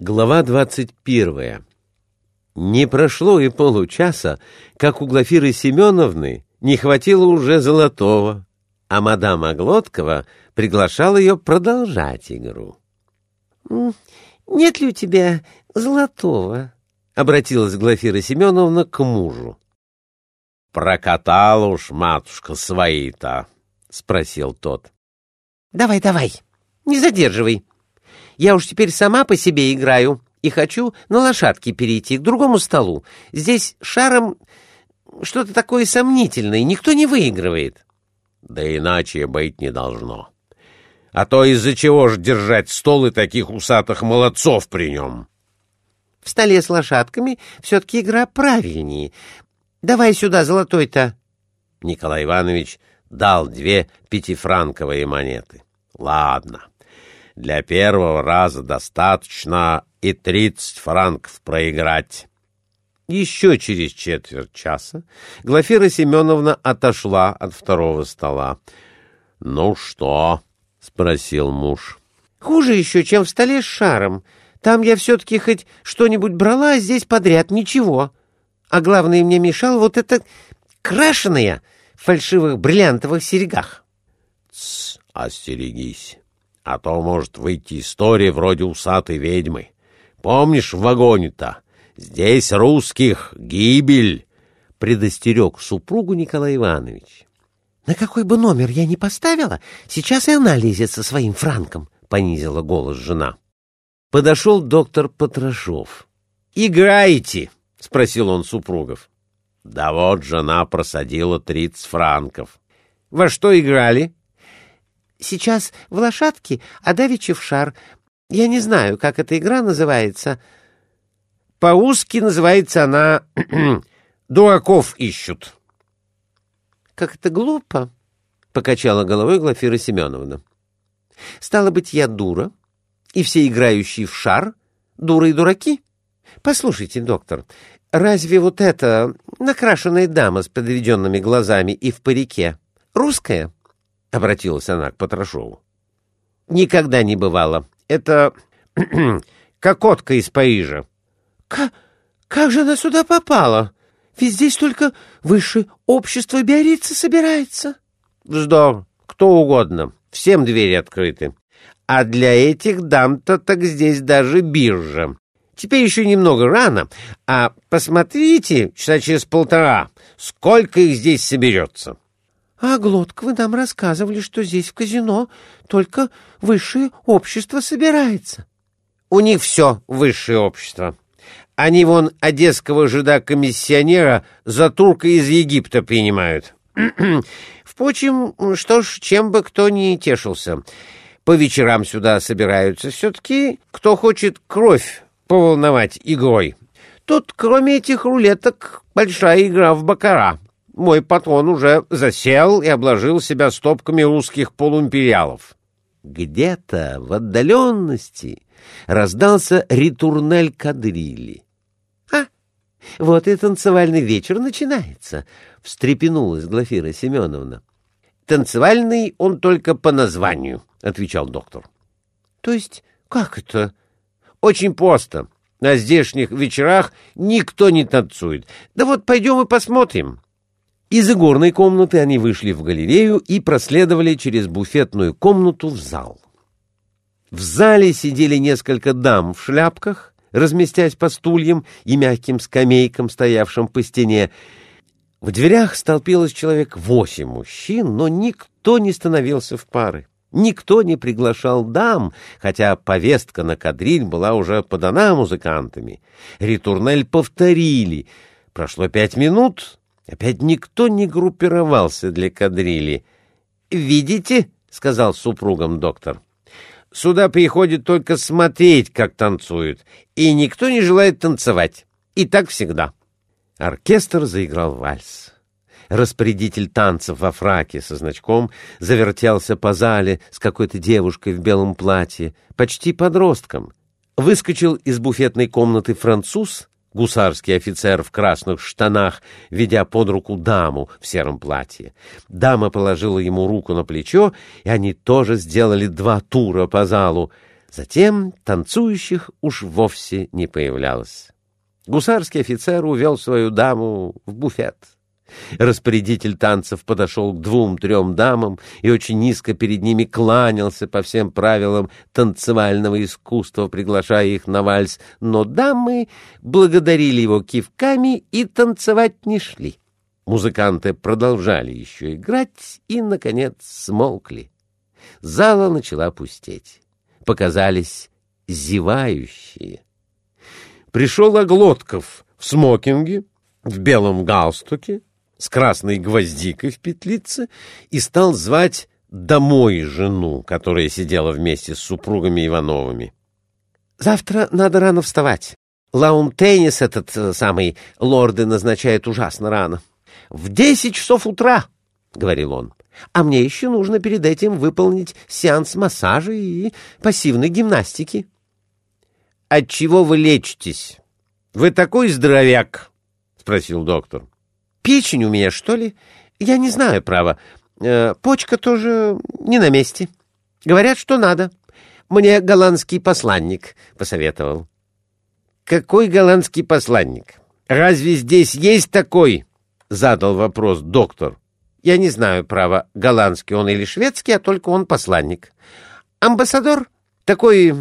Глава двадцать первая. Не прошло и получаса, как у Глафиры Семеновны не хватило уже золотого, а мадам Оглоткова приглашала ее продолжать игру. «Нет ли у тебя золотого?» — обратилась Глафира Семеновна к мужу. «Прокатала уж матушка свои-то», — спросил тот. «Давай, давай, не задерживай», я уж теперь сама по себе играю и хочу на лошадке перейти к другому столу. Здесь шаром что-то такое сомнительное, никто не выигрывает. Да иначе быть не должно. А то из-за чего же держать стол и таких усатых молодцов при нем? В столе с лошадками все-таки игра правильнее. Давай сюда золотой-то. Николай Иванович дал две пятифранковые монеты. Ладно. Для первого раза достаточно и тридцать франков проиграть. Еще через четверть часа Глафира Семеновна отошла от второго стола. — Ну что? — спросил муж. — Хуже еще, чем в столе с шаром. Там я все-таки хоть что-нибудь брала, а здесь подряд ничего. А главное, мне мешал вот это крашеное в фальшивых бриллиантовых серьгах. — Тсс, остерегись а то может выйти история вроде усатой ведьмы. Помнишь в вагоне-то? Здесь русских гибель!» — предостерег супругу Николай Иванович. «На какой бы номер я ни поставила, сейчас и она лезет со своим франком», — понизила голос жена. Подошел доктор Потрошов. «Играете?» — спросил он супругов. «Да вот жена просадила тридцать франков». «Во что играли?» Сейчас в лошадке, а давеча в шар. Я не знаю, как эта игра называется. По-узки называется она «Дураков ищут». «Как это глупо!» — покачала головой Глафира Семеновна. «Стало быть, я дура, и все играющие в шар — дуры и дураки? Послушайте, доктор, разве вот эта накрашенная дама с подведенными глазами и в парике русская?» — обратилась она к Потрошову. «Никогда не бывало. Это кокотка из Парижа». К «Как же она сюда попала? Ведь здесь только высшее общество Биорица собирается». «Вздор. Кто угодно. Всем двери открыты. А для этих дам-то так здесь даже биржа. Теперь еще немного рано, а посмотрите, часа через полтора, сколько их здесь соберется». — А, Глотка, вы нам рассказывали, что здесь в казино только высшее общество собирается. — У них все высшее общество. Они вон одесского жида-комиссионера за турка из Египта принимают. Впрочем, что ж, чем бы кто ни тешился. По вечерам сюда собираются все-таки, кто хочет кровь поволновать игрой. Тут, кроме этих рулеток, большая игра в бакара мой патрон уже засел и обложил себя стопками русских полуимпериалов. Где-то в отдаленности раздался ритурнель кадрили. — А, вот и танцевальный вечер начинается, — встрепенулась Глафира Семеновна. — Танцевальный он только по названию, — отвечал доктор. — То есть как это? — Очень просто. На здешних вечерах никто не танцует. Да вот пойдем и посмотрим. — из игорной комнаты они вышли в галерею и проследовали через буфетную комнату в зал. В зале сидели несколько дам в шляпках, разместясь по стульям и мягким скамейкам, стоявшим по стене. В дверях столпилось человек восемь мужчин, но никто не становился в пары. Никто не приглашал дам, хотя повестка на кадриль была уже подана музыкантами. Ритурнель повторили. Прошло пять минут, Опять никто не группировался для кадрили. «Видите?» — сказал супругам доктор. «Сюда приходит только смотреть, как танцуют, и никто не желает танцевать. И так всегда». Оркестр заиграл вальс. Распорядитель танцев во фраке со значком завертелся по зале с какой-то девушкой в белом платье, почти подростком. Выскочил из буфетной комнаты француз гусарский офицер в красных штанах, ведя под руку даму в сером платье. Дама положила ему руку на плечо, и они тоже сделали два тура по залу. Затем танцующих уж вовсе не появлялось. Гусарский офицер увел свою даму в буфет. Распорядитель танцев подошел к двум-трем дамам и очень низко перед ними кланялся по всем правилам танцевального искусства, приглашая их на вальс, но дамы благодарили его кивками и танцевать не шли. Музыканты продолжали еще играть и, наконец, смолкли. Зала начала пустеть. Показались зевающие. Пришел Оглотков в смокинге, в белом галстуке, с красной гвоздикой в петлице и стал звать домой жену, которая сидела вместе с супругами Ивановыми. «Завтра надо рано вставать. Лаун-теннис этот э, самый лорды назначает ужасно рано. В десять часов утра, — говорил он. А мне еще нужно перед этим выполнить сеанс массажа и пассивной гимнастики. — Отчего вы лечитесь? Вы такой здоровяк? — спросил доктор. — Печень у меня, что ли? Я не знаю, право. Э, почка тоже не на месте. Говорят, что надо. Мне голландский посланник посоветовал. — Какой голландский посланник? Разве здесь есть такой? — задал вопрос доктор. — Я не знаю, право, голландский он или шведский, а только он посланник. Амбассадор такой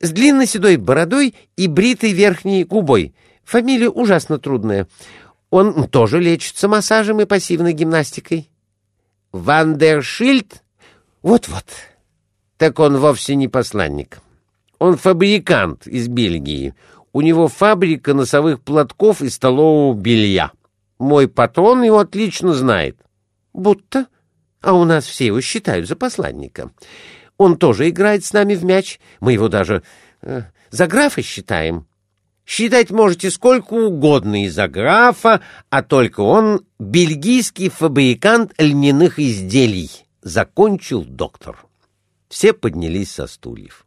с длинной седой бородой и бритой верхней губой. Фамилия ужасно трудная. Он тоже лечится массажем и пассивной гимнастикой. Вандершильд? Вот-вот. Так он вовсе не посланник. Он фабрикант из Бельгии. У него фабрика носовых платков и столового белья. Мой патрон его отлично знает. Будто. А у нас все его считают за посланника. Он тоже играет с нами в мяч. Мы его даже э, за графа считаем. Считать можете сколько угодно из-за графа, а только он бельгийский фабрикант льняных изделий. Закончил доктор. Все поднялись со стульев.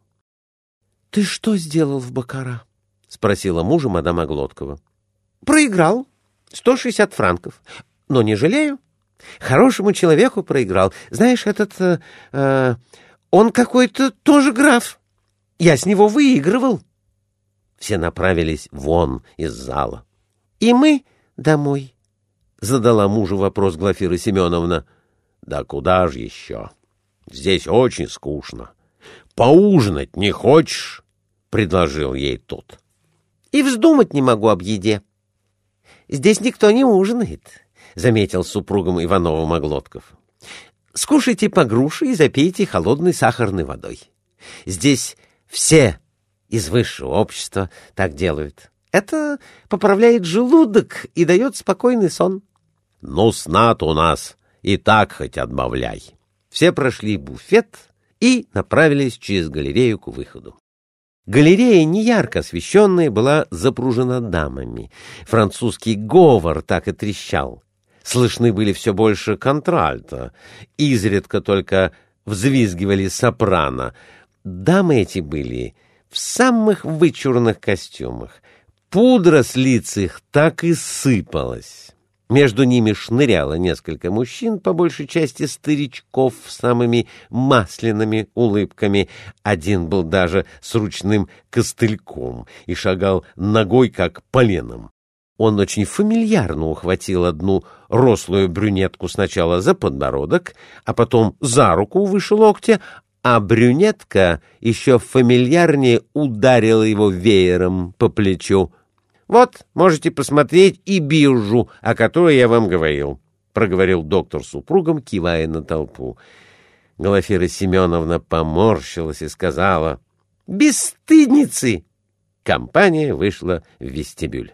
— Ты что сделал в Бакара? — спросила мужа мадам Оглоткова. — Проиграл. Сто шестьдесят франков. Но не жалею. Хорошему человеку проиграл. Знаешь, этот... Э, э, он какой-то тоже граф. Я с него выигрывал. Все направились вон из зала. — И мы домой, — задала мужу вопрос Глафира Семеновна. — Да куда же еще? Здесь очень скучно. Поужинать не хочешь? — предложил ей тот. — И вздумать не могу об еде. — здесь никто не ужинает, — заметил супругом Иванова Моглотков. — Скушайте по груши и запейте холодной сахарной водой. Здесь все из высшего общества так делают. Это поправляет желудок и дает спокойный сон. — Ну, снат у нас и так хоть отбавляй. Все прошли буфет и направились через галерею к выходу. Галерея, неярко освещенная, была запружена дамами. Французский говор так и трещал. Слышны были все больше контральто. Изредка только взвизгивали сопрано. Дамы эти были в самых вычурных костюмах. Пудра с лиц их так и сыпалась. Между ними шныряло несколько мужчин, по большей части старичков, с самыми масляными улыбками. Один был даже с ручным костыльком и шагал ногой, как поленом. Он очень фамильярно ухватил одну рослую брюнетку сначала за подбородок, а потом за руку выше локтя, а брюнетка еще фамильярнее ударила его веером по плечу. Вот, можете посмотреть и биржу, о которой я вам говорил, — проговорил доктор супругом, кивая на толпу. Глафира Семеновна поморщилась и сказала, — Бесстыдницы! Компания вышла в вестибюль.